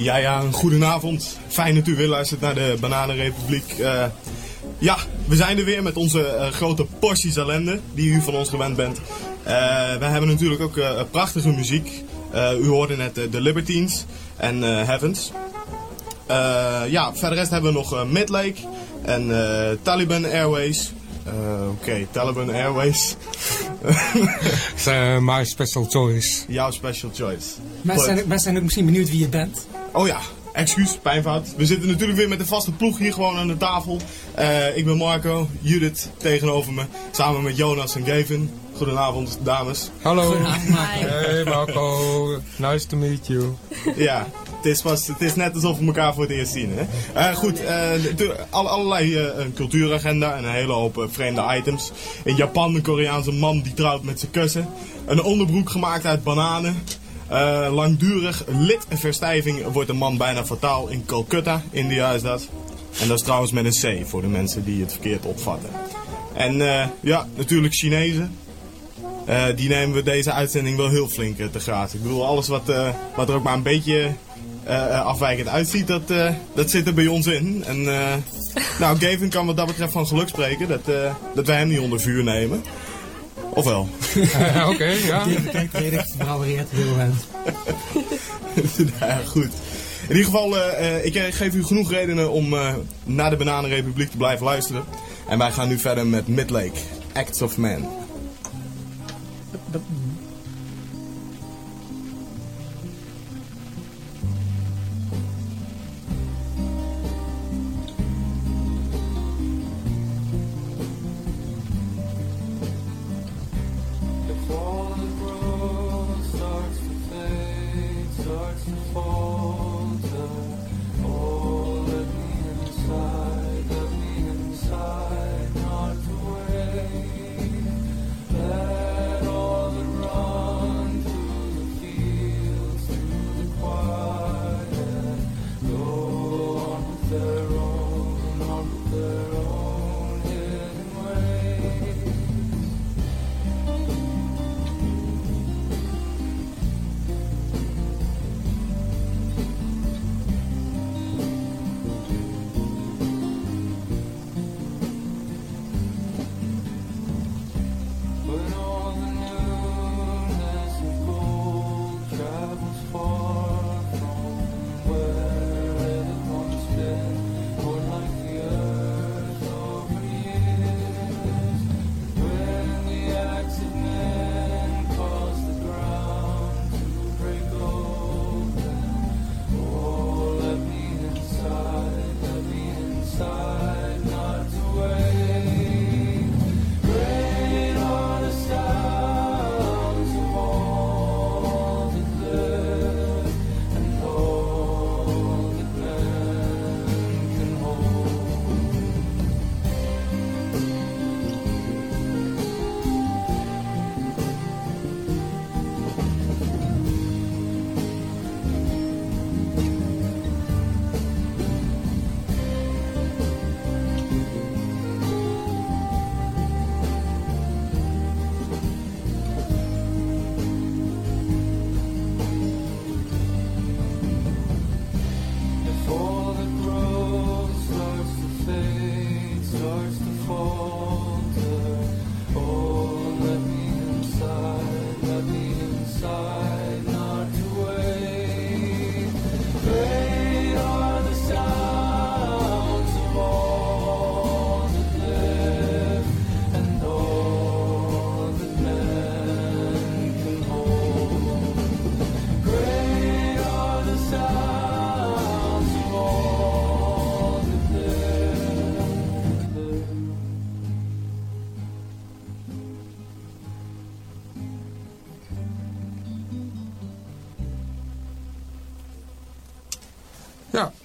Ja, ja, een goedenavond. Fijn dat u weer luistert naar de Bananenrepubliek. Eh, ja, we zijn er weer met onze eh, grote porties ellende, die u van ons gewend bent. Eh we hebben natuurlijk ook eh, prachtige muziek. Eh, u hoorde net The Libertines en eh, Heavens. Eh, ja, verder rest hebben we nog eh, Midlake en eh, Taliban Airways. Eh, Oké, Taliban Airways. my special choice. Jouw special choice. Mensen zijn, mensen zijn ook misschien benieuwd wie je bent. Oh ja, excuus, pijnfout. We zitten natuurlijk weer met de vaste ploeg hier gewoon aan de tafel. Eh, ik ben Marco, Judith tegenover me, samen met Jonas en Gavin. Goedenavond, dames. Hallo. Goedenavond, Marco. Hey Marco, nice to meet you. Ja, het is, pas, het is net alsof we elkaar voor het eerst zien. Hè? Eh, goed, eh, alle- allerlei eh, een cultuuragenda en een hele hoop vreemde items. In Japan een Koreaanse man die trouwt met zijn kussen. Een onderbroek gemaakt uit bananen. Eh, langdurig lidverstijving wordt een man bijna fataal in Calcutta, India is dat. En dat is trouwens met een C voor de mensen die het verkeerd opvatten. En eh, ja, natuurlijk Chinezen. Eh, die nemen we deze uitzending wel heel flink te gratis. Ik bedoel, alles wat, wat er ook maar een beetje afwijkend uitziet, dat, dat zit er bij ons in. En nou, Gavin kan wat dat betreft van geluk spreken dat, dat wij hem niet onder vuur nemen. Of wel? Eh, Oké, ja. Kijken, redelijk verbouwereerd heel bent. ja, goed. In ieder geval, eh, eh, ik eh, geef u genoeg redenen om eh, naar de Bananenrepubliek te blijven luisteren. En wij gaan nu verder met Midlake, Acts of Man. fall and grow, starts to fade, starts to fall.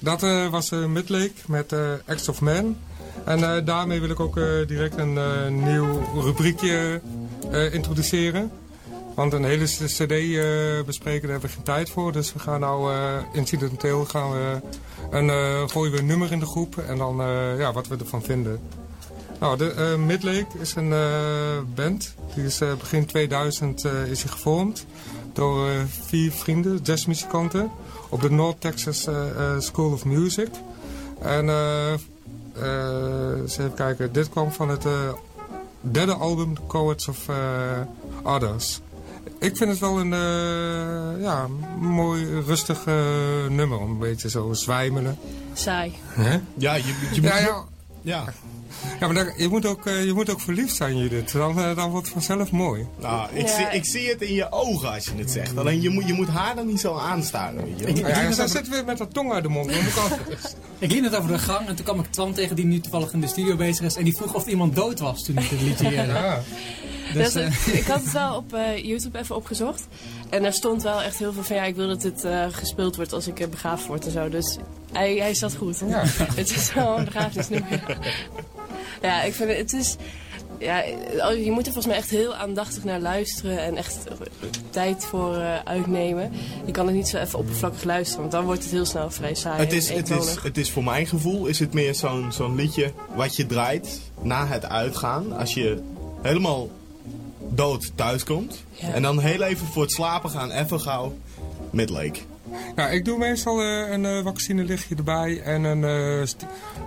Dat eh, was eh, Midlake met eh Acts of Man. En daarmee wil ik ook direct een nieuw rubriekje introduceren. Want een hele cd bespreken, daar hebben we geen tijd voor. Dus we gaan nou incidenteel gaan we een, gooien we een nummer in de groep. En dan ja, wat we ervan vinden. Nou, de Midlake is een band. Die is begin 2000 eh, is gevormd. Door vier vrienden, jazzmuzikanten. Op de North Texas eh, eh, School of Music. En eh eh, eens even kijken. Dit kwam van het eh, derde album, The Courts of Others. Ik vind het wel een eh, ja, mooi rustig eh, nummer. Om een beetje zo zwijmelen. Saai. Hè? Ja, je, je moet... Ja, ja, ja. Ja, maar daar- je, moet ook, eh, je moet ook verliefd zijn, Judith. Dan, eh, dan wordt het vanzelf mooi. Nou, ik, Ja. zie, ik zie het in je ogen als je het zegt. Alleen je moet, je moet haar dan niet zo aanstaren, weet je. Ik-. Ja, ja, zit weer met dat tong uit de mond. Ik liep net over de gang en toen kwam ik Twan tegen die nu toevallig in de studio bezig is. En die vroeg of iemand dood was toen ik het liedje ja. Dus, eh, ik had het wel op eh, YouTube even opgezocht. En daar stond wel echt heel veel van, ja, ik wil dat dit eh, gespeeld wordt als ik begraafd word en zo. Dus hij, hij zat goed. Ja. het is wel een begrafenisnummer. Ja, ik vind het, het is... Ja, je moet er volgens mij echt heel aandachtig naar luisteren en echt tijd voor eh, uitnemen. Je kan het niet zo even oppervlakkig luisteren, want dan wordt het heel snel vrij saai Het is, het, is, het is voor mijn gevoel is het meer zo'n zo'n liedje wat je draait na het uitgaan. Als je helemaal dood thuis komt. Ja. En dan heel even voor het slapen gaan, even gauw Midlake. Ja, ik doe meestal eh, een eh vaccinelichtje erbij en een, eh,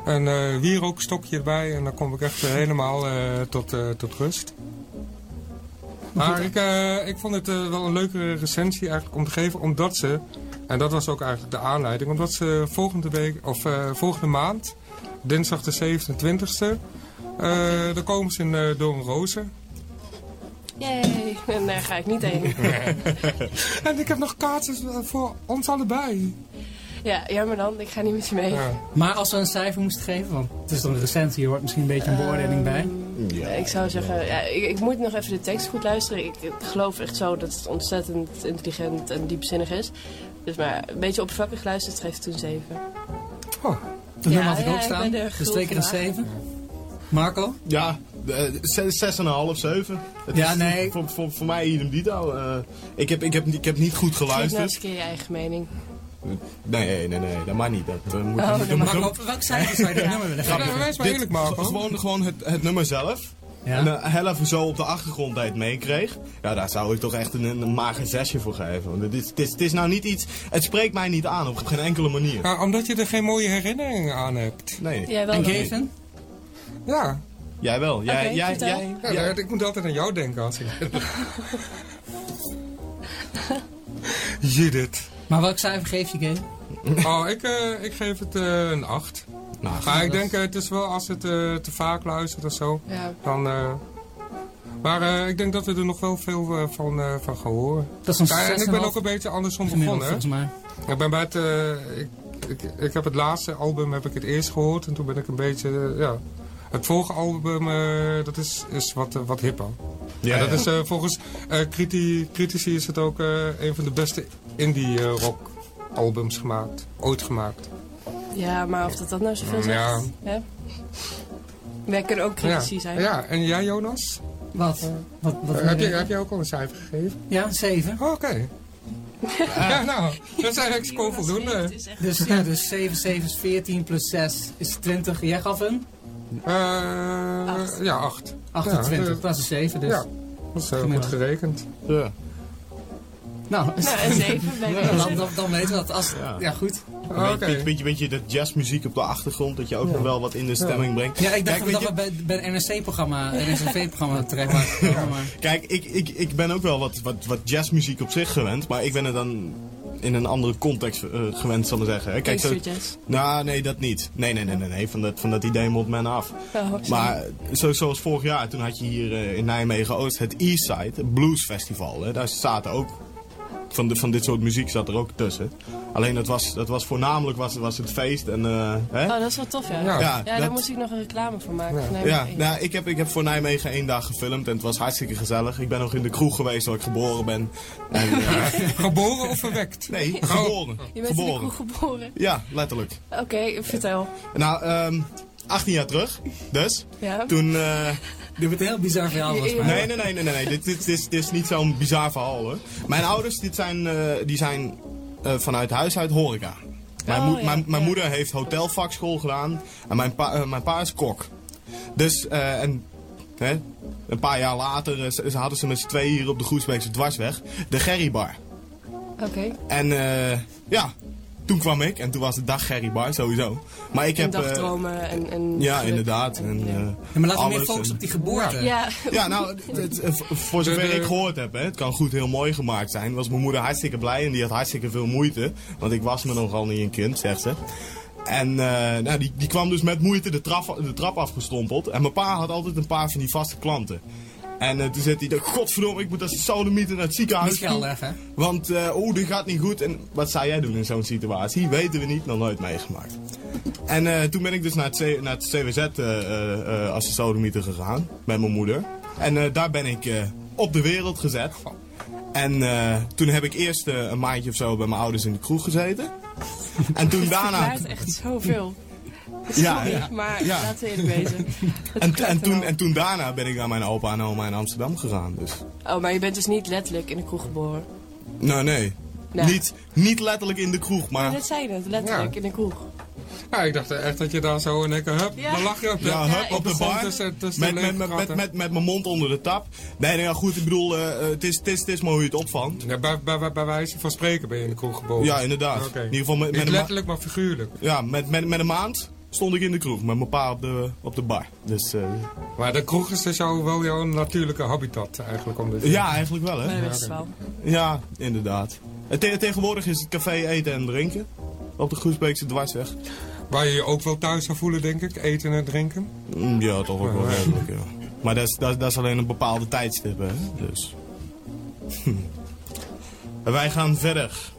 een eh, wierookstokje erbij. En dan kom ik echt eh, helemaal eh, tot, eh, tot rust. Maar ik, ik vond het eh, wel een leuke recensie eigenlijk om te geven, omdat ze, en dat was ook eigenlijk de aanleiding, omdat ze volgende week, of eh, volgende maand, dinsdag de 27e, eh dan komen ze in uh, Doornrozen. Yay! En daar ga ik niet heen. En ik heb nog kaarten voor ons allebei. Ja, jammer dan. Ik ga niet met je mee. Ja. maar als we een cijfer moesten geven, want het is toch een recensie, er hoort misschien een beetje een beoordeling bij. Ja. Ik zou zeggen, ja, ik, ik moet nog even de tekst goed luisteren. Ik, ik geloof echt zo dat het ontzettend intelligent en diepzinnig is. Dus maar een beetje oppervlakkig luisteren, geeft toen 7. Oh, Toen Ja, had ik ja, ook ik staan, ben er dus twee keer een gul vandaag. 7. Marco? Ja, eh, zes- zes en een half, zeven. Het Ja, is nee. Voor, voor, voor mij idem dito. eh ik, heb, ik, heb, ik heb niet goed Geef nou eens geluisterd. een keer je eigen mening. Nee, nee, nee, dat mag niet. Dat, eh, moet, Oh, dat mag Marco, welk cijfer zou je dit nummer willen Ja, geven? maar eerlijk, Gewoon, gewoon het, het nummer zelf. Ja? En uh, heel even zo op de achtergrond dat je het meekreeg. Ja, daar zou ik toch echt een, een mager zesje voor geven. Want het is, het, is, het is nou niet iets... Het spreekt mij niet aan op geen enkele manier. Ja, omdat je er geen mooie herinneringen aan hebt. Nee. Jij wel En? Gavin? Ja, Jij wel. Jij, jij, jij, ja, jij- ik moet altijd aan jou denken als ik... Judith. Maar welk cijfer geef je, Gavin? Oh, ik, eh, ik geef het eh, een 8. Nou, Maar ik denk, eh, het is wel als het eh, te vaak luistert of zo, Ja. dan... eh, maar eh, ik denk dat we er nog wel veel van, eh, van gaan horen. Dat is een Ja, en ik 6,5 ben ook een beetje andersom begonnen. volgens mij. Ik ben bij het... eh, ik, ik, ik heb het laatste album heb ik het eerst gehoord en toen ben ik een beetje... ja, het volgende album, dat is, is wat, eh, wat hipper. ja, Ja, dat ja. is eh, volgens eh, criti critici is het ook eh, een van de beste indie eh, rock albums gemaakt. Ooit gemaakt. ja, maar of dat, dat nou zoveel zegt? Ja. Hè? Wij kunnen ook critici ja. zijn. ja, en jij Jonas? Wat? Wat, wat Eh, heb, je heb jij ook al een cijfer gegeven? Ja, een 7. Oh, Oké. ja, nou, dat is eigenlijk gewoon Het voldoende. is echt... Dus, ja, dus 7, 7 is 14 plus 6 is 20. Jij gaf een? Eh, Acht. ja, 8. 28. Ja, dat is een 7 dus. Ja, dat is goed gerekend. Ja. Nou, Nou, een 7 bij Ja, deze. dan, dan, dan weten we dat. Als, Ja. ja. goed. Oké. Beetje, beetje, beetje de jazzmuziek op de achtergrond, dat je ook nog wel wat in de stemming brengt. Ja, ik dacht Kijk, dat we bij, bij een NRC-programma, NRC-programma terecht waren gekomen, maar... Kijk, ik, ik, ik ben ook wel wat, wat, wat jazzmuziek op zich gewend, maar ik ben er dan in een andere context eh, gewend, zal ik maar zeggen. hè. Kijk, zo, nou, nee, dat niet. Nee, nee, nee, nee, nee. Van, dat, van dat idee moet men af. Oh. Maar zo, zoals vorig jaar, toen had je hier eh, in Nijmegen Oost het Eastside Blues Festival. Hè. Daar zaten ook van, de, van dit soort muziek zat er ook tussen. Alleen dat was, dat was voornamelijk was, was het feest. En, eh, hè? Oh, dat is wel tof, ja. Ja. Ja, Ja, daar dat- moest ik nog een reclame voor maken. Ja. Ja, nou, ik, heb, ik heb voor Nijmegen één dag gefilmd en het was hartstikke gezellig. Ik ben nog in de kroeg geweest waar ik geboren ben. En, eh, Geboren of verwekt? nee, geboren. Je bent in de geboren. kroeg geboren. Ja, letterlijk. Oké, vertel. Nou, ehm 18 jaar terug, dus. Ja. Toen... eh, Dit wordt een heel bizar verhaal volgens mij. Nee, nee, nee, nee, nee. nee. Dit, dit, dit is, dit is niet zo'n bizar verhaal hoor. Mijn ouders dit zijn, eh, die zijn eh, vanuit huis uit horeca. Mijn, Oh, moed- ja, mijn, mijn ja. moeder heeft hotelvakschool gedaan en mijn pa, eh, mijn pa is kok. Dus, eh, en hè, een paar jaar later ze- hadden ze met z'n tweeën hier op de Groesbeekse dwarsweg de Gerry Bar. Oké. En eh, ja, toen kwam ik en toen was het dag Gerry Bar sowieso. Maar ik En heb... eh, dagdromen en, en... ja, geluk. inderdaad. En, ja. eh, Ja, maar laten we meer focussen en- op die geboorte. Ja, ja, nou, het, het- voor zover De- de- ik gehoord heb, hè, het kan goed heel mooi gemaakt zijn. Was mijn moeder hartstikke blij en die had hartstikke veel moeite. Want ik was me nogal niet een kind, zegt ze. En eh, nou, die, die kwam dus met moeite de trap, de trap afgestompeld. En mijn pa had altijd een paar van die vaste klanten. En eh, toen zei hij, godverdomme, ik moet als sodemieter naar het ziekenhuis Niet hè? Want, eh oh, dit gaat niet goed. En wat zou jij doen in zo'n situatie? Weten we niet, nog nooit meegemaakt. En eh, toen ben ik dus naar het, C- naar het CWZ eh, eh, eh, als de sodemieter gegaan. Met mijn moeder. En eh, daar ben ik eh, op de wereld gezet. En eh, toen heb ik eerst een maandje of zo bij mijn ouders in de kroeg gezeten. En toen daarna... verklaart echt zoveel. Ja, Sorry, ja. maar Ja. laten we eerlijk wezen. En, en, toen, en toen daarna ben ik naar mijn opa en oma in Amsterdam gegaan. Dus. Oh, maar je bent dus niet letterlijk in de kroeg geboren. Nou, nee. Nou. Niet, niet letterlijk in de kroeg, Ja, maar... dat zei je net, letterlijk Ja. in de kroeg. Ja, ik dacht echt dat je daar zo één keer, hup, Ja. dan lag je op de, Ja, Ja, hup, op de bar. tussen- tussen met, de met, met, met, met, met mijn mond onder de tap. Nee, nee, ja, goed, ik bedoel, eh, eh, het, is, het, is, het is maar hoe je het opvangt. Ja, bij, bij, bij, wijze van spreken ben je in de kroeg geboren. Ja, inderdaad. In ieder geval met, met, Niet een, letterlijk, maar figuurlijk. ja, met, met, met een maand stond ik in de kroeg. Met mijn pa op de, op de bar. Dus eh, Maar de kroeg is dus jou, wel jouw natuurlijke habitat eigenlijk. Om dit ja, eigenlijk wel, hè? dat wel. Ja, inderdaad. En te- tegenwoordig is het café eten en drinken. Op de Groesbeekse dwarsweg. Waar je je ook wel thuis zou voelen, denk ik. Eten en drinken. Mm, Ja, toch ook wel redelijk, ja. Maar dat is, dat, is- dat is alleen een bepaalde tijdstip, hè? Dus. Wij gaan verder.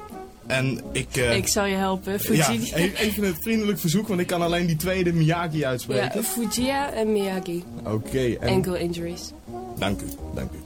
En ik... eh, Ik zal je helpen, ja, Fuji. e- even het vriendelijk verzoek, want ik kan alleen die tweede Miyagi Ja, uitspreken. Fujia en Miyagi. Oké, en... Ankle injuries. Dank u, dank u.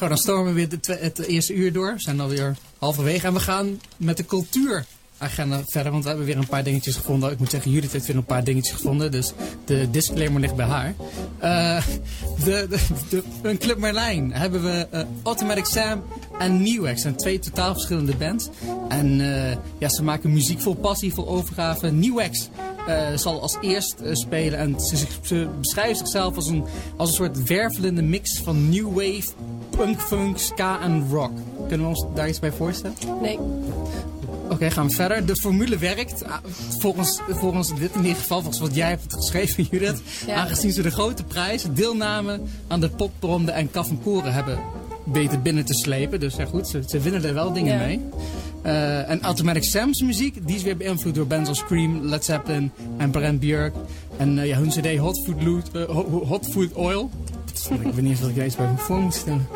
Zo, dan stormen we weer het eerste uur door. We zijn alweer halverwege. En we gaan met de cultuuragenda verder. Want we hebben weer een paar dingetjes gevonden. Ik moet zeggen, Judith heeft weer een paar dingetjes gevonden. Dus de disclaimer ligt bij haar. Eh, de, de, een Club Merlijn hebben we eh, Automatic Sam en Newex. zijn twee totaal verschillende bands. En eh, ja, ze maken muziek vol passie, vol overgave. Eh, zal als eerst spelen. En ze, beschrijven zichzelf als een, als een soort wervelende mix van new wave, punk, funk, ska en rock. Kunnen we ons daar iets bij voorstellen? Nee. Oké, gaan we verder. De formule werkt. Ah, Volgens, volgens dit in ieder geval, volgens wat jij hebt geschreven, Judith. Ja. Aangezien ze de grote prijs, deelname aan de popronde en kaf en koren hebben beter binnen te slepen. Dus ja goed, ze, ze winnen er wel dingen Ja. mee. Eh, en Automatic Sam's muziek, die is weer beïnvloed door bands als Scream, Led Zeppelin en Brent Björk. En eh, ja, hun cd Hot Food, Loot, eh, Ho- Hot Food Oil. Ik weet niet wat ik daar iets bij voor moet stellen.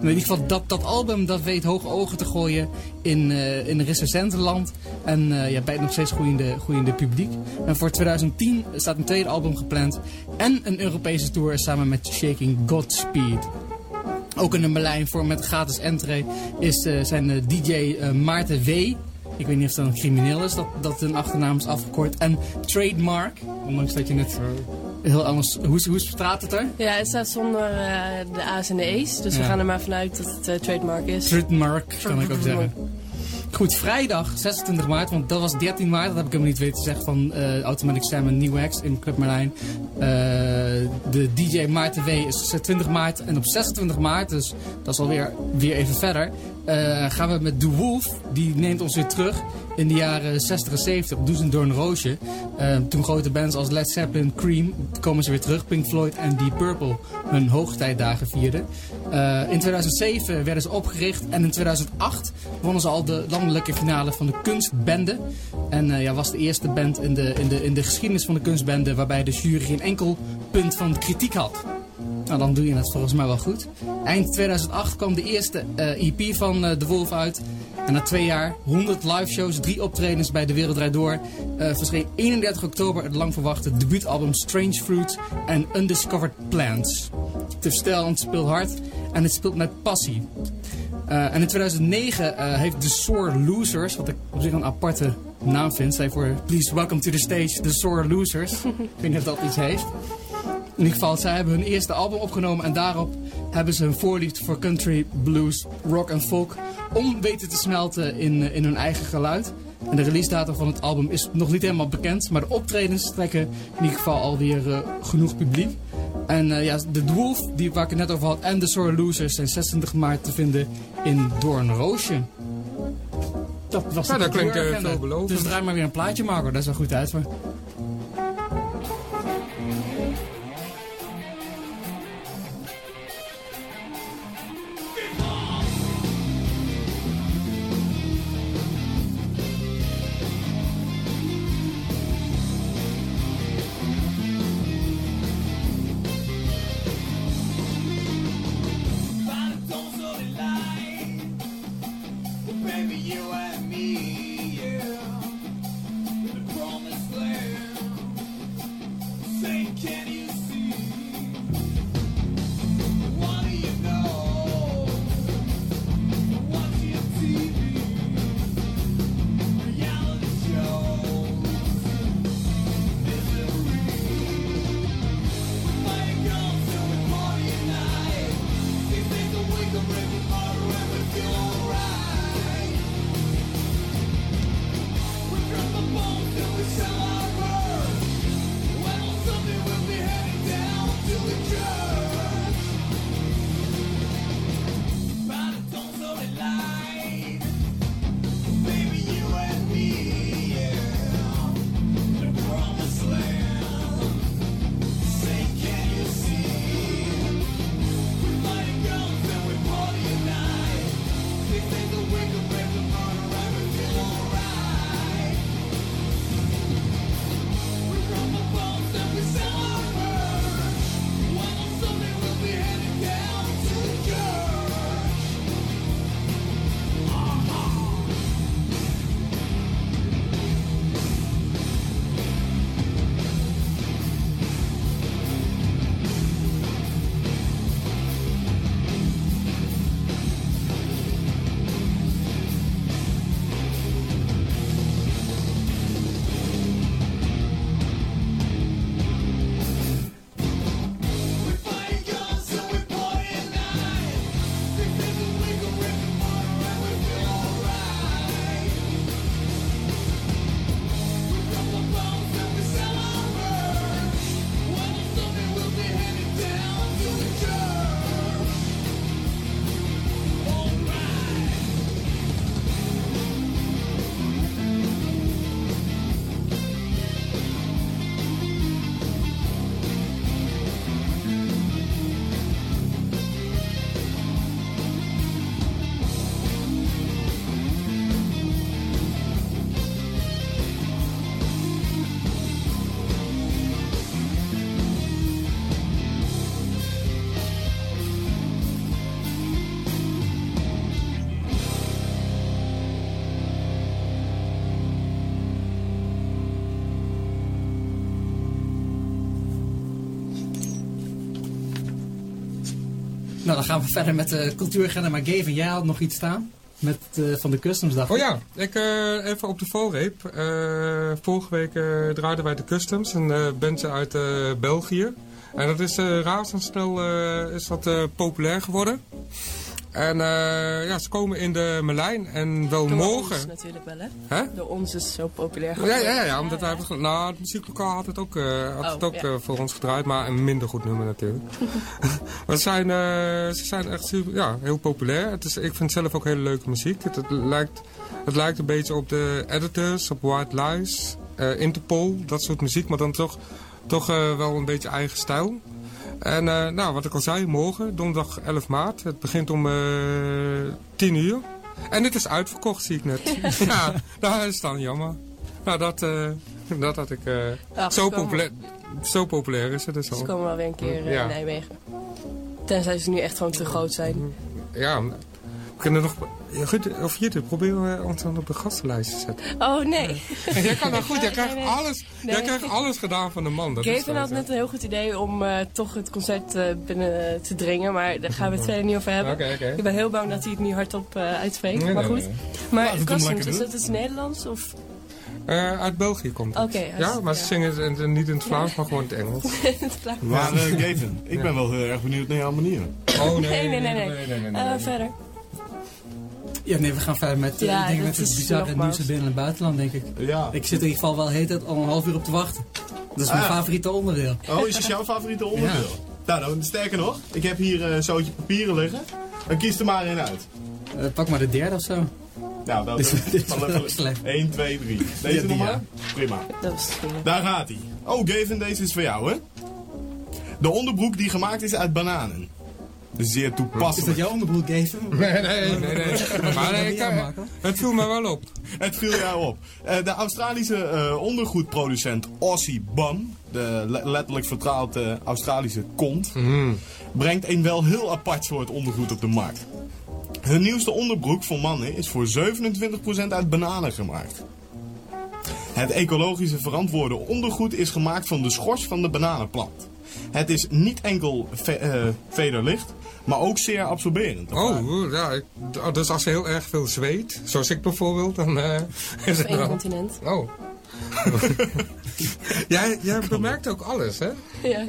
In ieder geval, dat, dat album dat weet hoge ogen te gooien in, eh in recensentenland. En eh ja, bij het nog steeds groeiende, groeiende publiek. En voor 2010 staat een tweede album gepland. En een Europese tour samen met Shaking Godspeed. Ook in een Berlijn voor met gratis entree is, eh, zijn DJ Maarten W. Ik weet niet of dat een crimineel is, dat, dat een achternaam is afgekort. En Trademark, ondanks dat je het heel anders... Hoe, hoe staat het er? Ja, het staat zonder eh, de A's en de E's. Dus we gaan er maar vanuit dat het eh, trademark is. Trademark, kan ik ook zeggen. Goed, vrijdag 26 maart, want dat was 13 maart, dat heb ik hem niet weten te zeggen, van eh, Automatic Sam en New X in Club Merlijn. Eh, de DJ Maarten W is 20 maart en op 26 maart, dus dat is alweer weer even verder, gaan we met The Wolf, die neemt ons weer terug in de jaren 60 en 70 op Roosje. Eh, toen grote bands als Led Zeppelin, Cream, komen ze weer terug, Pink Floyd en Deep Purple hun hoogtijdagen vierden. Eh, in 2007 werden ze opgericht en in 2008 wonnen ze al de landelijke finale van de kunstbende. En eh, ja, was de eerste band in de, in, de, in de geschiedenis van de kunstbende waarbij de jury geen enkel punt van kritiek had. Nou, dan doe je het volgens mij wel goed. Eind 2008 kwam de eerste eh, EP van eh, De Wolf uit. En na twee jaar, 100 live shows, drie optredens bij De Wereld Draait Door... eh, verscheen 31 oktober het lang verwachte debuutalbum Strange Fruits en Undiscovered Plants. Is verstellend, het speelt hard en het speelt met passie. En in 2009 eh, heeft The Sore Losers, wat ik op zich een aparte naam vind, zei voor Please Welcome to the Stage, The Sore Losers. ik weet niet of dat iets heeft. In ieder geval, zij hebben hun eerste album opgenomen en daarop hebben ze hun voorliefde voor country, blues, rock en folk om weten te smelten in, eh, in hun eigen geluid. En de release datum van het album is nog niet helemaal bekend, maar de optredens trekken in ieder geval alweer eh, genoeg publiek. En eh, ja, de Dwarf, die waar ik het net over had, en de Sore Losers zijn 26 maart te vinden in Doornroosje. Dat was Ja, dat klinkt, cultuuragenda. veelbelovend. Dus draai maar weer een plaatje maken, dat is wel goed uit. Dan gaan we verder met de cultuuragenda. Maar Gavin, jij had nog iets staan? Met, eh, van de Customs dag. Oh ja, ik, eh, even op de valreep. Eh, vorige week draaiden wij de Customs, een bandje uit België. En dat is razendsnel is dat, populair geworden. En eh, ja, ze komen in de Merlijn en wel Door morgen. ons natuurlijk wel, hè? Door ons is zo populair Ja, ja, ja, ja, omdat wij hebben, nou, het muzieklokaal had het ook, eh, had Oh, het ook ja. eh, voor ons gedraaid, maar een minder goed nummer natuurlijk. maar ze zijn, ze zijn echt super, ja, heel populair. Het is, ik vind zelf ook hele leuke muziek. Het, het, lijkt, het lijkt een beetje op de Editors, op White Lies, Interpol, dat soort muziek, maar dan toch, toch wel een beetje eigen stijl. En eh, nou, wat ik al zei, morgen, donderdag 11 maart. Het begint om eh 10 uur. En dit is uitverkocht, zie ik net. ja, dat is dan jammer. Nou, dat, eh, dat had ik... Ach, zo, ze populair, zo populair is het dus Ze al. komen wel weer een keer Ja. in Nijmegen. Tenzij ze nu echt gewoon te groot zijn. Ja, we kunnen nog... Ja, goed, of Jitte, proberen we ons dan op de gastenlijst te zetten. Oh nee. En jij kan dat goed, jij Nee, krijgt nee. alles, jij Nee. krijgt alles gedaan van de man. Dat zo, had net een heel goed idee om eh, toch het concert eh, binnen eh, te dringen. Maar daar gaan we het verder niet over hebben. Ik ben heel bang dat hij het nu hardop eh uitspreekt. Nee, maar nee, goed. nee. Maar het Customs, is dat iets Nederlands? Of... Eh, uit België komt het. Ja, maar ze ja. zingen het en- niet in het Vlaams, maar gewoon in het Engels. Maar eh, Gavin, ik ben wel heel erg benieuwd naar jouw manier. Oh Nee, nee, nee. nee. Eh, verder. Ja, nee, we gaan verder met, eh, Ja, ik denk dat met het bizarre nieuws binnen- en buitenland, denk ik. Ja. Ik zit er in ieder geval wel hele tijd al een half uur op te wachten. Dat is mijn Ah. favoriete onderdeel. Oh, is het jouw favoriete onderdeel? Nou, dan, sterker nog, ik heb hier eh, een zootje papieren liggen. Dan kies er maar één uit. Eh, pak maar de derde of zo. Nou, dat is- dit is dan wel slecht. 1, 2, 3. Deze Ja, nog maar? ja. Prima. Dat was het ding. Daar gaat hij. Oh, Gavin, deze is voor jou, hè? De onderbroek die gemaakt is uit bananen. Zeer Is toepasselijk. dat jouw onderbroek, Gavin? Nee, nee, nee. nee. Maar nee, ik, het viel me wel op. Het viel jou op. Eh, de Australische eh, ondergoedproducent Aussie Bum, de le- letterlijk vertaald eh, Australische kont, brengt een wel heel apart soort ondergoed op de markt. Hun nieuwste onderbroek voor mannen is voor 27% uit bananen gemaakt. Het ecologische verantwoorde ondergoed is gemaakt van de schors van de bananenplant. Het is niet enkel ve- eh, vederlicht, maar ook zeer absorberend. Oh, ja. oh, dus als je heel erg veel zweet, zoals ik bijvoorbeeld, dan eh, is het wel... continent. Oh. jij, jij bemerkt ook alles, hè? Ja. ja,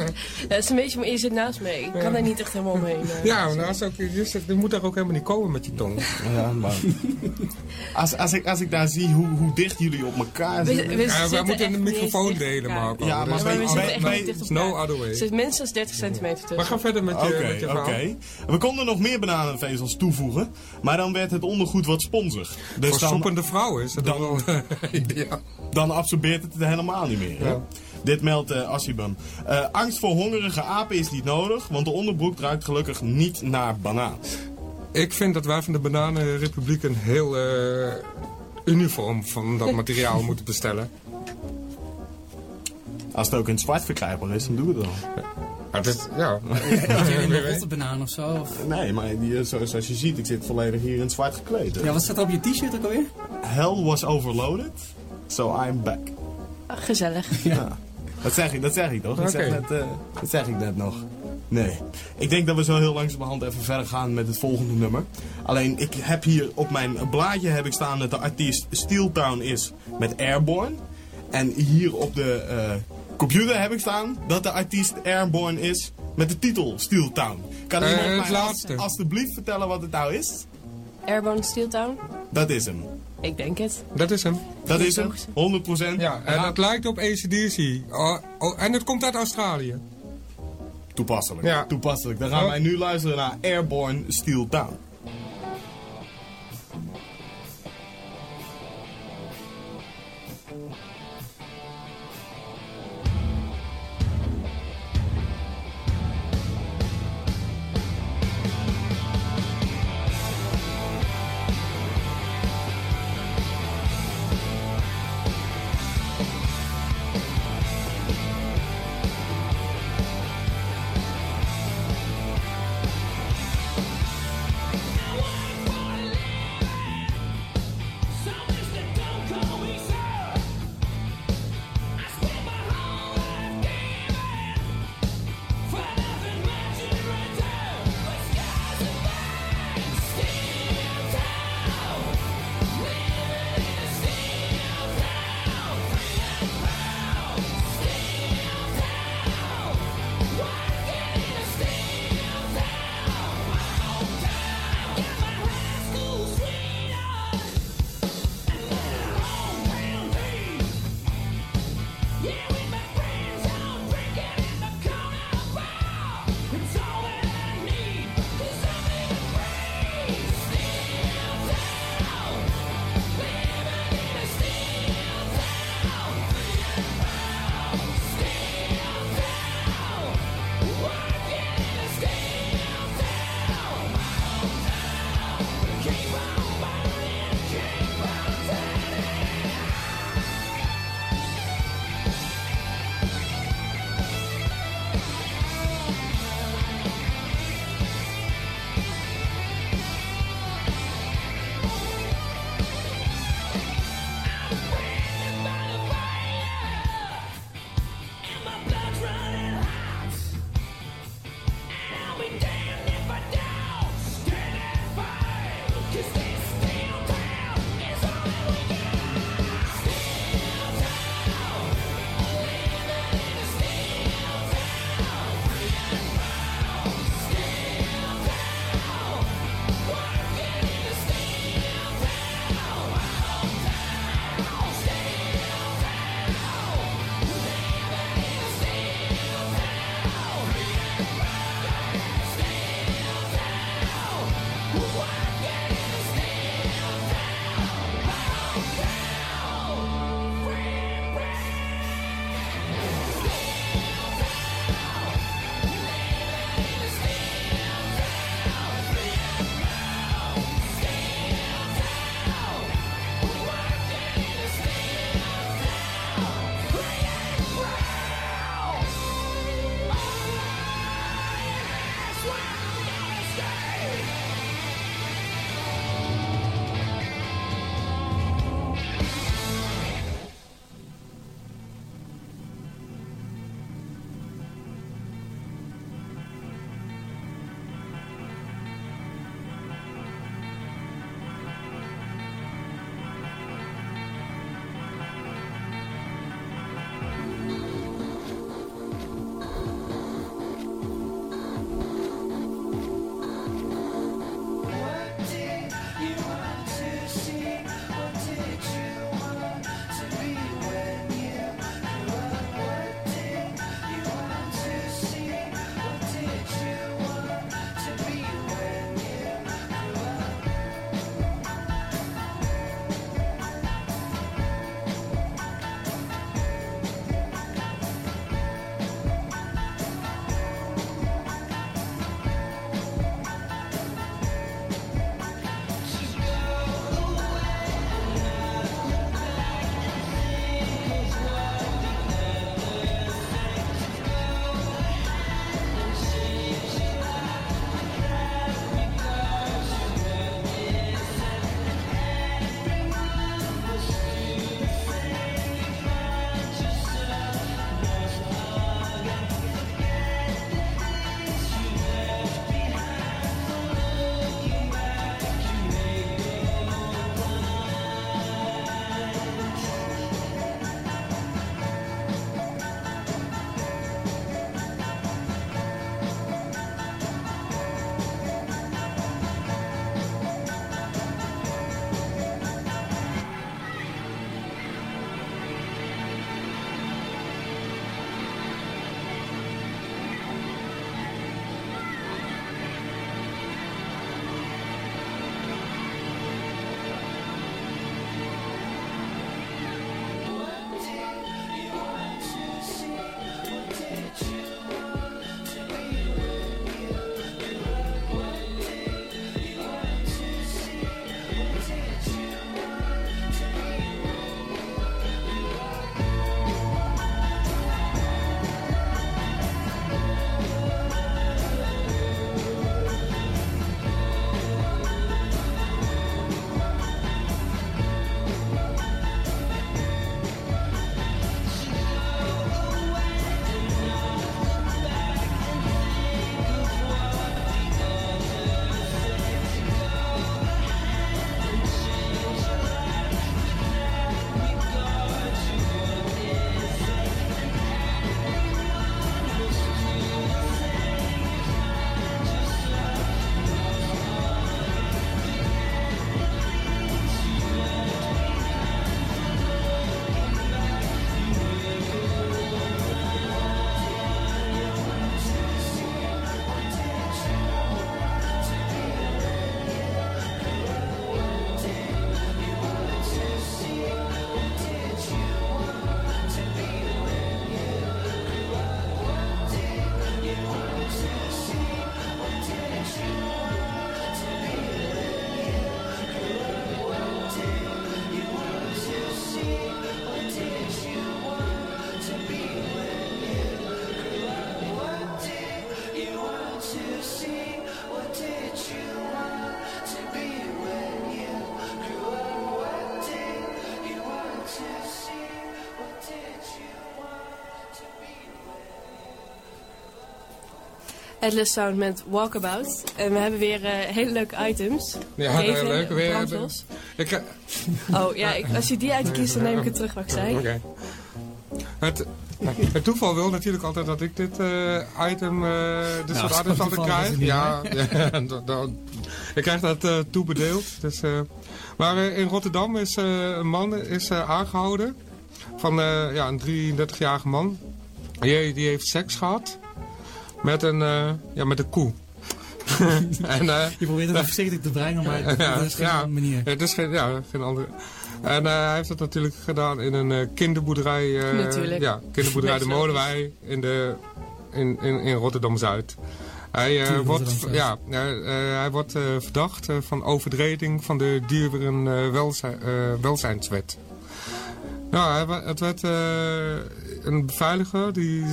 het is een beetje, maar je zit naast me. Ik kan daar niet echt helemaal omheen. eh. Ja, maar als ook, je, zegt, je moet daar ook helemaal niet komen met je tong. Ja, maar... Als, als, ik, als ik daar zie hoe, hoe dicht jullie op elkaar We, zitten... we Ja, wij zitten moeten echt een niet microfoon delen. Marco. Ja, maar wij- we zitten echt dicht op no other way. Er zit minstens 30 centimeter tussen. Maar ga verder met je, je oké. verhaal. We konden nog meer bananenvezels toevoegen, maar dan werd het ondergoed wat sponsig. Dus Voor dan, soepende vrouwen is het dan dan- wel ideaal. dan absorbeert het het helemaal niet meer. hè? Ja. Dit meldt uh, Assibum. Eh, angst voor hongerige apen is niet nodig, want de onderbroek ruikt gelukkig niet naar banaan. Ik vind dat wij van de Bananenrepubliek een heel eh, uniform van dat materiaal moeten bestellen. Als het ook in het zwart verkrijgbaar is, dan doen we het dan. Ja, het is, ja. Een rotte banaan of zo. Of... Nee, maar die, eh, zo- zoals je ziet, ik zit volledig hier in het zwart gekleed. hè. Ja, wat staat er op je t-shirt ook alweer? Hell was overloaded, so I'm back. Gezellig. Ja. Dat zeg ik, dat zeg ik toch? Dat, zeg, net, eh, dat zeg ik net nog. Nee. Ik denk dat we zo heel langzamerhand even verder gaan met het volgende nummer. Alleen, ik heb hier op mijn blaadje heb ik staan dat de artiest Steeltown is met Airborne. En hier op de eh, computer heb ik staan dat de artiest Airborne is met de titel Steeltown. Kan Eh, iemand het mij alstublieft vertellen wat het nou is? Airborne Steeltown? Dat is hem. Ik denk het. Dat is hem. Dat is hem. 100%. Ja, en dat lijkt op ACDC. Oh, oh, en het komt uit Australië. Toepasselijk. Ja. Toepasselijk. Dan gaan Oh. wij nu luisteren naar Airborne Steel Town. Atlas Sound met Walkabout. En we hebben weer eh, hele leuke items. Ja, Geven, leuk. Weer, brandlos. ik, Oh ja, ik- als je die uitkiest, dan neem ik het terug wat ik zei. Oké. Het, het toeval wil natuurlijk altijd dat ik dit eh, item, eh dit soort het is items altijd krijg. Ja, ja ik krijg dat eh, toebedeeld. Dus, eh, maar in Rotterdam is eh, een man is, eh, aangehouden van eh, ja, een 33-jarige man. Die, die heeft seks gehad met een, eh, ja, met een koe. en, eh, Je probeert het voorzichtig te brengen, maar Ja, dat is geen ja. manier. het is geen, ja, geen andere. En eh, hij heeft dat natuurlijk gedaan in een eh, kinderboerderij. eh, Natuurlijk. Ja, kinderboerderij De. Molenwei in, de, in, in, in Rotterdam-Zuid. Hij, eh, wordt, ja, hij wordt eh, verdacht eh, van overtreding van de dierenwelzijnswet. Nou, hij wa- het werd eh, een beveiliger die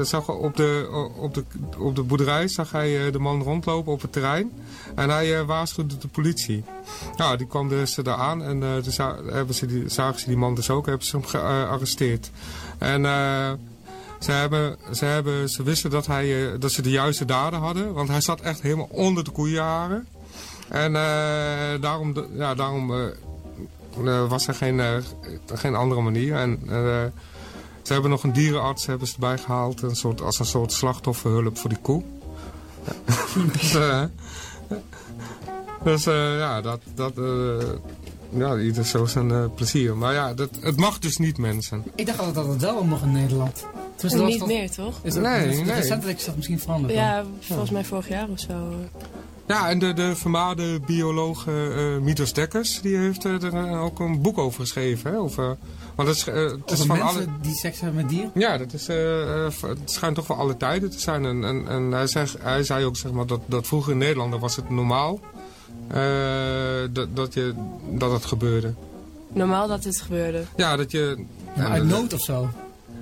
zag op de, op de, op de boerderij zag hij eh, de man rondlopen op het terrein. En hij eh, waarschuwde de politie. Nou, die kwam dus daar aan en eh, za- hebben ze die, zagen ze die man dus ook, hebben ze hem gearresteerd. En eh, ze, hebben, ze, hebben, wisten dat, hij, eh, dat ze de juiste daden hadden, want hij zat echt helemaal onder de koeienharen. En eh, daarom, ja, daarom eh, eh, was er geen, eh, geen andere manier. En eh, ze hebben nog een dierenarts hebben ze erbij gehaald, een soort, als een soort slachtofferhulp voor die koe. dus eh, dus eh, ja, dat, dat eh, ja, ieder zo zijn plezier. Maar ja, dat, het mag dus niet mensen. Ik dacht altijd dat het wel mocht in Nederland. Dus Niet toch- meer, toch? Is dat, Nee, is- nee. Recentelijk is dat misschien veranderd. dan? Ja, volgens mij vorig jaar of zo. Ja, en de, de vermaarde bioloog eh eh, Midas Dekkers, die heeft eh, er ook een boek over geschreven. Hè, over, want het is, het is van mensen alle... die seks hebben met dieren? Ja, dat is, het schijnt toch voor alle tijden te zijn. En, en, en hij, zegt, hij zei ook zeg maar, dat, dat vroeger in Nederland was het normaal eh, dat, dat, je, dat het gebeurde. Normaal dat dit gebeurde. Ja, dat je... Maar uit nood of zo?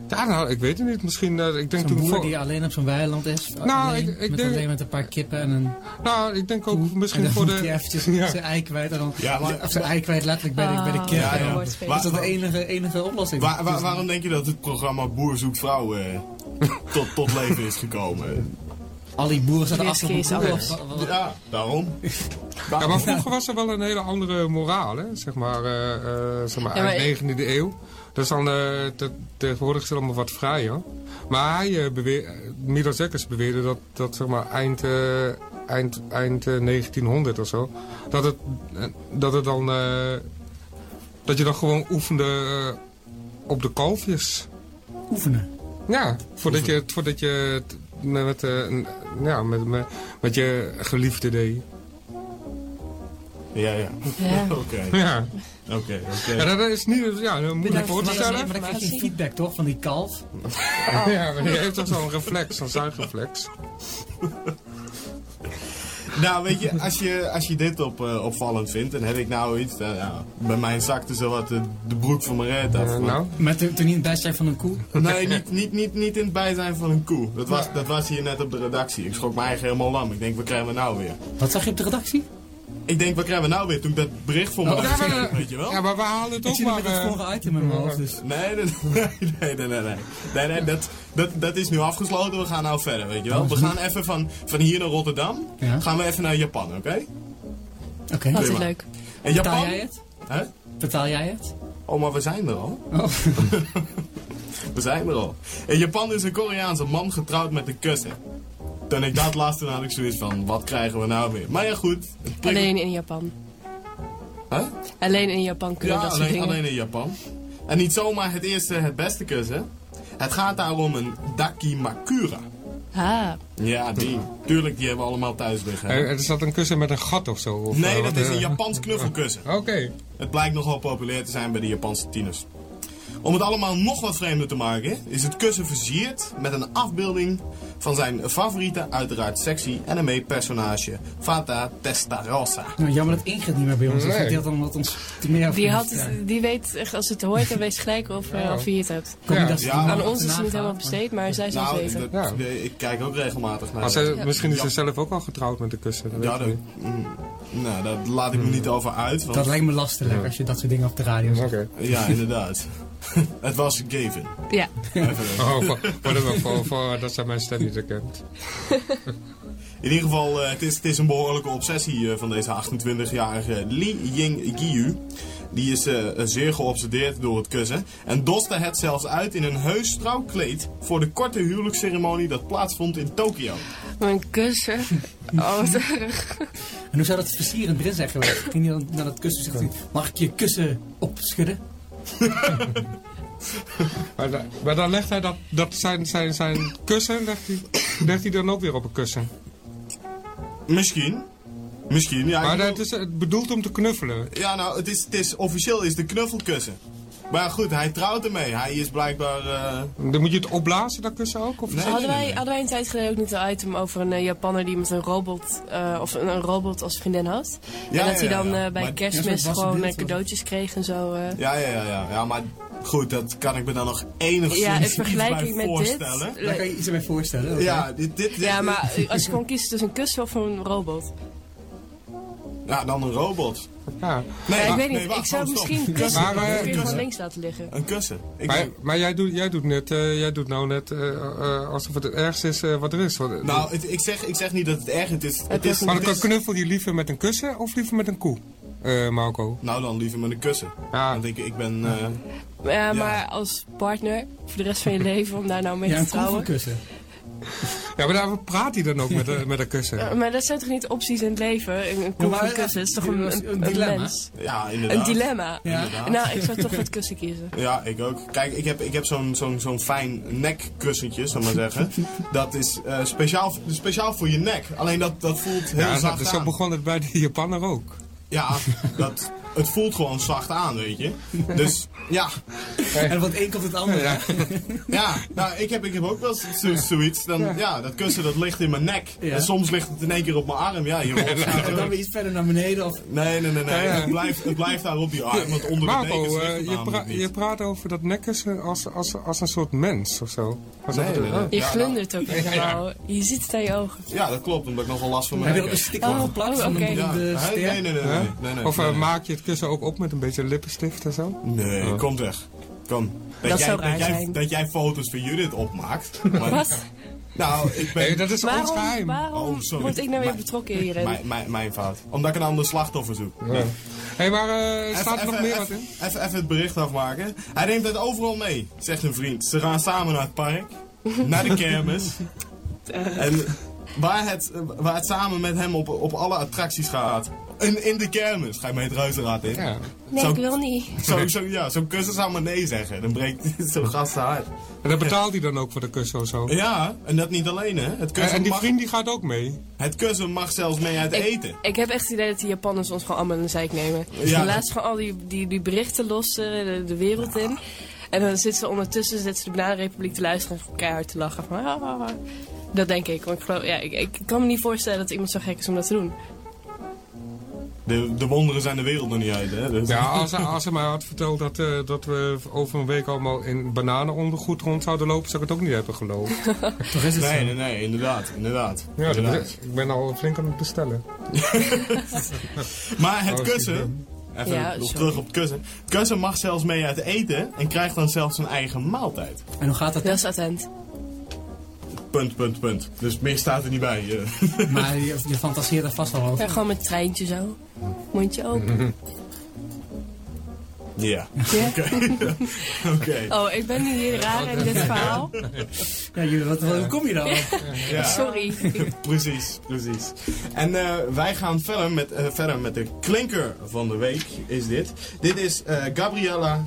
Ja, nou, ik weet het niet. Misschien, eh, ik denk toen... boer voor- die alleen op zo'n weiland is? Nou, alleen, ik- ik met, denk- alleen met een paar kippen en een Nou, ik denk ook koe. misschien voor de... eventjes Ja. zijn ei kwijt. En dan, Ja, maar- of zijn ei kwijt letterlijk bij de, bij de Ah, kip. Ja, is dat de enige, enige oplossing. Waar, waar- waarom denk je dat het programma Boer zoekt vrouw eh, tot, tot leven is gekomen? Al die boeren zaten achter Ja, daarom. Ja, maar vroeger was er wel een hele andere moraal, hè? Zeg maar, eh, eh, zeg maar Ja, maar eind ik- 19e eeuw. Dat is dan, eh, te- tegenwoordig is het allemaal wat vrijer. Maar hij, uh, beweer, Midas beweerde dat, dat zeg maar, eind, eh, eind, eind eh, 1900 of zo, dat het, eh, dat het dan, eh, dat je dan gewoon oefende eh, op de kalfjes. Oefenen. Ja, voordat je, voordat je het met, eh, ja, met, met, met je geliefde deed. Ja, ja. Ja. Oké, Ja. Oké, oké. Ja, dat is niet ja, moeilijk voor te stellen. Maar dan krijg je feedback toch van die kalf? Ja, maar die heeft toch zo'n reflex, zo'n zuigreflex. Nou, weet je, als je, als je dit op, eh, opvallend vindt, dan heb ik nou iets. eh, ja, bij mij zakte zo wat de, de broek van mijn reet af. Eh, maar- nou, Met de- toen niet het bijzijn van een koe? Nee, niet, niet, niet, niet in het bijzijn van een koe. Dat was, dat was hier net op de redactie. Ik schrok me eigen helemaal lam. Ik denk, wat krijgen we nou weer? Wat zag je op de redactie? Ik denk, wat krijgen we nou weer? Toen ik dat bericht voor me had ja, maar, gezien, weet je wel? ja, maar we halen het Ik ook maar... met het eh, vorige item in mijn hoofd. Dus. Nee, nee, nee, nee, nee, nee. nee, nee dat, dat, dat is nu afgesloten. We gaan nou verder, weet je wel? We gaan even van, van hier naar Rotterdam. Ja. Gaan we even naar Japan, oké? Oké. Altijd Prima. leuk. En Japan... jij het? Hè? Vertaal jij het? Oh, maar we zijn er al. Oh. We zijn er al. In Japan is een Koreaanse man getrouwd met een kussen. Toen ik dat las, toen had ik zoiets van, wat krijgen we nou weer? Maar ja, goed. Alleen in Japan. Hè? Alleen in Japan kunnen Ja, dat soort alleen, dingen. alleen in Japan. En niet zomaar het eerste, het beste kussen. Het gaat daar om een dakimakura. Ah, Ja, die. Tuurlijk, die hebben we allemaal thuis liggen. Er, er zat een kussen met een gat of zo. Of, Nee, eh, dat is een eh, Japans knuffelkussen. Oké. Het blijkt nogal populair te zijn bij de Japanse tieners. Om het allemaal nog wat vreemder te maken, is het kussen versierd met een afbeelding van zijn favoriete, uiteraard sexy anime-personage, Fata Testarossa. Nou, jammer dat Ingrid niet meer bij ons is. Nee. want Die had dan wat ons te meer over die, had, die weet echt, als het hoort, dan weet gelijk of, eh, Ja. of je het hebt. Ja. dat Ja, Aan ons is het niet helemaal besteed, maar zij zou het weten. dat- ik kijk ook regelmatig naar. Maar zij, Ja. misschien is ze Ja. zelf ook al getrouwd met de kussen. dat Ja, dat, mm, nou, daar laat ik me niet over uit. Want, Dat lijkt me lastig als je dat soort dingen op de radio zegt. Oké. ja, inderdaad. Het was Gavin. Ja. Even- Oh, voor, voor, dat zijn mijn stem niet herkend. In ieder geval, eh, het, is, het is een behoorlijke obsessie eh, van deze 28-jarige Li Ying Giyu. Die is eh, zeer geobsedeerd door het kussen. En doste het zelfs uit in een heus trouwkleed voor de korte huwelijksceremonie dat plaatsvond in Tokio. Mijn kussen. Oh. En hoe zou dat versierend erin zijn geweest? Ging hij dan naar dat kussen en zegt hij, mag ik je kussen opschudden? Maar, da- maar dan legt hij dat, dat zijn, zijn, zijn kussen, legt hij, legt hij dan ook weer op een kussen. Misschien. Misschien, ja. Maar bedoel- het is bedoeld om te knuffelen. Ja, nou, het is, het is, officieel is de knuffelkussen. Maar goed, hij trouwt ermee. Hij is blijkbaar... eh, Dan moet je het opblazen, dat kussen ook? Of Nee. Hadden wij, hadden wij een tijd geleden ook niet een item over een eh, Japanner die met een robot, eh, of een, een robot als vriendin had? Ja, en dat hij ja, dan ja. eh, bij Maar- kerstmis gewoon cadeautjes kreeg en zo. eh. Ja, ja, ja, ja. Ja, maar goed, dat kan ik me dan nog enigszins Ja, in vergelijking met dit. voorstellen. Daar kan je iets bij voorstellen. Ja, dit, dit, dit- Ja, maar als je gewoon kiest tussen een kussen of een robot. Ja, dan een robot. Ja. Nee, ja, ik weet niet. nee, wacht, ik zou misschien kussen, Maar, maar, eh, kun je gewoon kussen. links laten liggen. Een kussen. Ik Maar, maar jij, doet, jij, doet net, eh, jij doet nou net eh, eh, alsof het het ergste is eh, wat er is. Want, nou, het- ik, zeg, ik zeg niet dat het erg is. Het is, het is, maar dan knuffel je liever met een kussen of liever met een koe, eh Marco? nou, dan liever met een kussen. Ja, Want ik, ik ben... eh, Ja, maar als partner voor de rest van je leven om daar nou mee Ja, te een trouwen. kussen. Ja maar daar praat hij dan ook met, een- met een kussen. Ja, maar dat zijn toch niet opties in het leven? Een, een Ja, kussen is toch een, een een, een dilemma. mens? ja, inderdaad. Een dilemma. Ja. Inderdaad. Nou, ik zou toch voor het kussen kiezen. Ja, ik ook. Kijk, ik heb, ik heb zo'n zo'n zo'n fijn nekkussentje, zal ik maar zeggen. Dat is eh, speciaal, speciaal voor je nek. Alleen dat, dat voelt heel Ja, zacht dat, zo begon het bij de Japanner ook. Ja, dat, het voelt gewoon zacht aan, weet je. Dus ja, En wat een komt het andere. Ja. ja nou, ik heb, ik heb ook wel zo, zoiets. Dan, ja. dat kussen dat ligt in mijn nek. Ja. En soms ligt het in één keer op mijn arm. Ja, En dan weer iets verder naar beneden. Of... Nee, nee, nee, nee. Ja, ja. Het, blijft, het blijft daar op die arm. Want onder de dekens Marco, ligt eh, het je, namelijk pra- niet. je praat over dat nekkussen als, als, als een soort mens of zo. Alsof Nee, nee, nee. Je Ja, glundert ook helemaal. Je ziet het aan je ogen. Ja, dat klopt. Omdat ik nog wel last van Heb mijn je er ook nek een heb. sticker Oh, geplakt oh, een nee, nee, nee, nee, Of eh, maak je het kussen ook op met een beetje lippenstift en zo? Nee, Oh. komt weg. Kom. Dat, Dat jij, zou raar dat, jij, dat jij foto's van Judith opmaakt. Maar, Wat? Nou, ik ben... Dat is ons Waarom, geheim. waarom Oh, sorry. word ik nou weer betrokken hierin? Mijn, fout. Omdat ik een ander slachtoffer zoek. Ja. Hé, maar eh, Even- staat er nog meer wat even- in? Even, even het bericht afmaken. Hij neemt het overal mee, zegt een vriend. Ze gaan samen naar het park, naar de kermis. en waar het, waar het samen met hem op, op alle attracties gaat. In, in de kermis. Ga je mee het reuzenrad in? Ja. Nee, Zo- ik wil niet. Zo, zo, ja, zo'n kussen zou maar nee zeggen. Dan breekt zo'n gast zijn hart. En dan betaalt hij dan ook voor de kussen of zo. Ja, en dat niet alleen hè. Het En, kussen, en die mag, vriend die gaat ook mee. het kussen mag zelfs mee uit Ik, eten. ik heb echt het idee dat die Japanners ons gewoon allemaal in de zeik nemen. Ja. Ze laten gewoon al die, die, die berichten los eh, de, de wereld in. En dan zitten ze ondertussen zitten ze de Bananenrepubliek te luisteren en keihard te lachen. Van, ah, ah, ah. Dat denk ik. Want ik, geloof, ja, ik, ik kan me niet voorstellen dat iemand zo gek is om dat te doen. De, de wonderen zijn de wereld nog niet uit hè. Dus. Ja, als, hij- als hij mij had verteld dat, eh, dat we over een week allemaal in bananenondergoed rond zouden lopen, zou ik het ook niet hebben geloofd. Toch is het Nee, zo. nee, nee, inderdaad. inderdaad, Ja, inderdaad. is- ik ben al flink aan het bestellen. Maar het Oh, kussen, even Ja, nog terug op het kussen. Het kussen mag zelfs mee uit eten en krijgt dan zelfs zijn eigen maaltijd. En hoe gaat dat? Dat is attent. Punt, punt, punt. Dus meer staat er niet bij. eh. Maar je, je fantaseert er vast wel Ja, over. gewoon met treintje zo. Mondje open. Ja, Ja. oké. Oh, ik ben nu hier raar in dit verhaal. Ja, jullie, wat, wat- hoe kom je dan? Ja, Sorry. precies, precies. En eh, wij gaan verder met, eh, verder met de klinker van de week, is dit. Dit is eh, Gabriella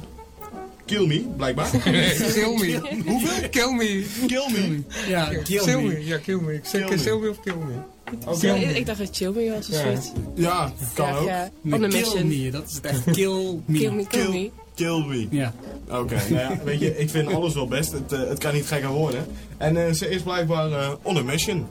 Kill Me, blijkbaar. kill me. Hoeveel? Kill me. Kill Me. Ja, kill Kill me. me. Ja, kill me. Ik zeg Kill me. kill me of kill me. Ik, ik dacht dat chill me was of Ja. zoiets. Ja, kan ja, ook. Ja, Nee, on a kill mission. me, dat is het echt. Kill me. Kill me, kill Kill, me. kill Me. Ja. Oké, nou ja, weet je, ik vind alles wel best. Het, eh, het kan niet gekker worden. En eh, ze is blijkbaar eh, on a mission.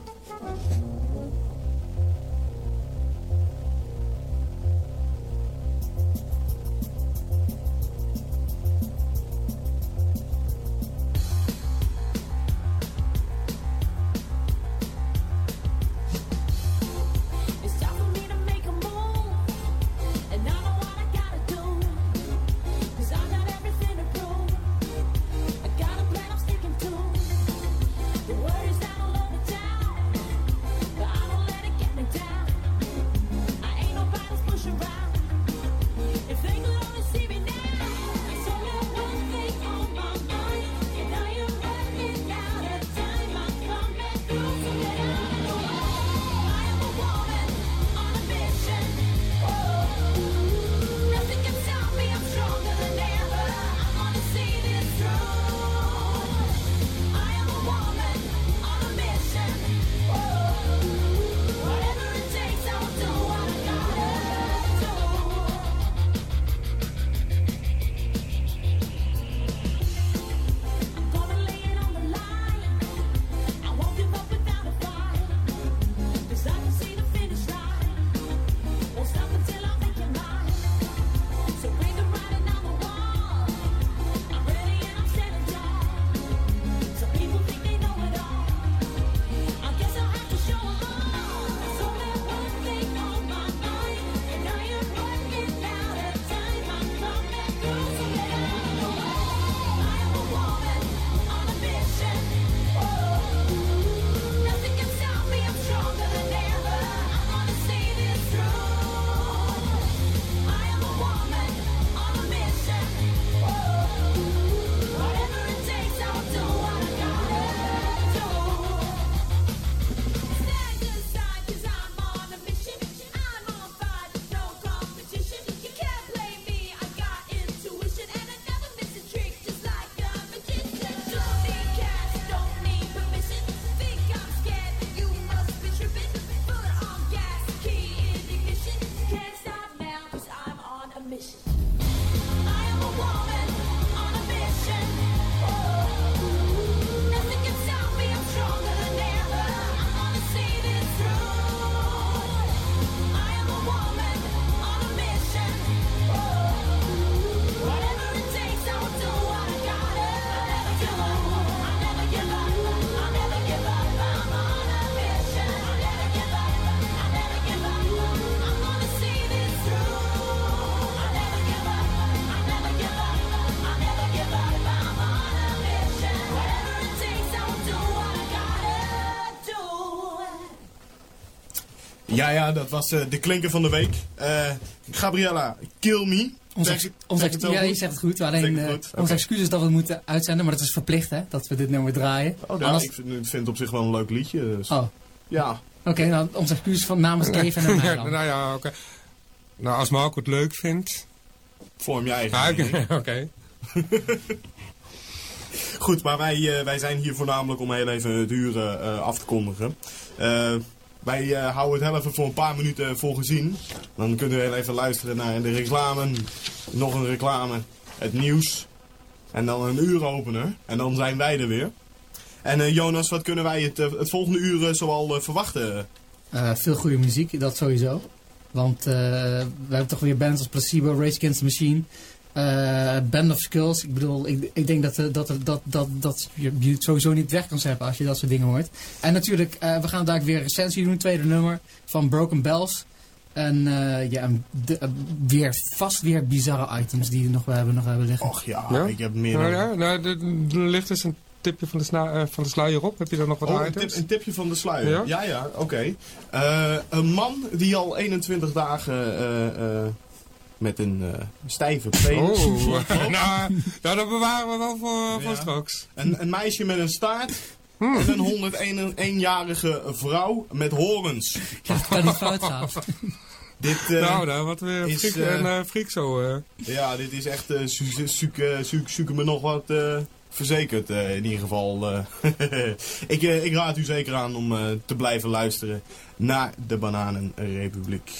Ja, ja, dat was eh, de klinker van de week. Eh, Gabriella, kill me. Onze, ex- ja, je zegt het goed. Alleen het eh, goed, oké. onze excuses dat we het moeten uitzenden, maar dat is verplicht hè, dat we dit nummer draaien. Oh, ja, Anders- ik vind, het op zich wel een leuk liedje. Dus. Oh, oké, Ja, nou onze excuses van namens Dave en mij Ja, dan. nou ja, oké. Nou, als Marco het leuk vindt. vorm je eigen Ja, mening. oké. oké. Goed, maar wij, eh, wij zijn hier voornamelijk om heel even het eh, af te kondigen. Wij eh, houden het heel even voor een paar minuten voor gezien. Dan kunnen we heel even luisteren naar de reclame. Nog een reclame. Het nieuws. En dan een uuropener. En dan zijn wij er weer. En eh, Jonas, wat kunnen wij het, eh, het volgende uur zoal verwachten? Veel goede muziek, dat sowieso. Want we hebben toch weer bands als Placebo, Rage Against the Machine, eh, Band of Skulls. Ik bedoel, ik, ik denk dat, eh, dat, dat, dat, dat, je, je het sowieso niet weg kan zetten als je dat soort dingen hoort. En natuurlijk, eh, we gaan daar weer een recensie doen, tweede nummer van Broken Bells. En eh, ja, de- weer, vast weer bizarre items die we nog hebben, nog hebben liggen. Och ja, Ja? ik heb meer Nou dan... ja, nou, ligt dus een tipje van de, sna- van de sluier op. Heb je daar nog wat Oh, een, items? tip- een tipje van de sluier. Ja, Ja? ja, oké. Eh, een man die al 21 dagen eh, eh, met een eh, stijve penis. Oh, nou, nou, dat bewaren we wel voor, voor Ja. straks. Een, een meisje met een staart. En een 101-jarige vrouw met horens. Dat kan niet fout gaan. Dit, eh, nou, nou, wat weer is, friek, eh, en eh friek zo. eh. ja, dit is echt... eh zoek zoek, eh, zoek, zoeken me nog wat eh, verzekerd eh, in ieder geval. eh. ik, eh, ik raad u zeker aan om eh, te blijven luisteren naar de Bananenrepubliek.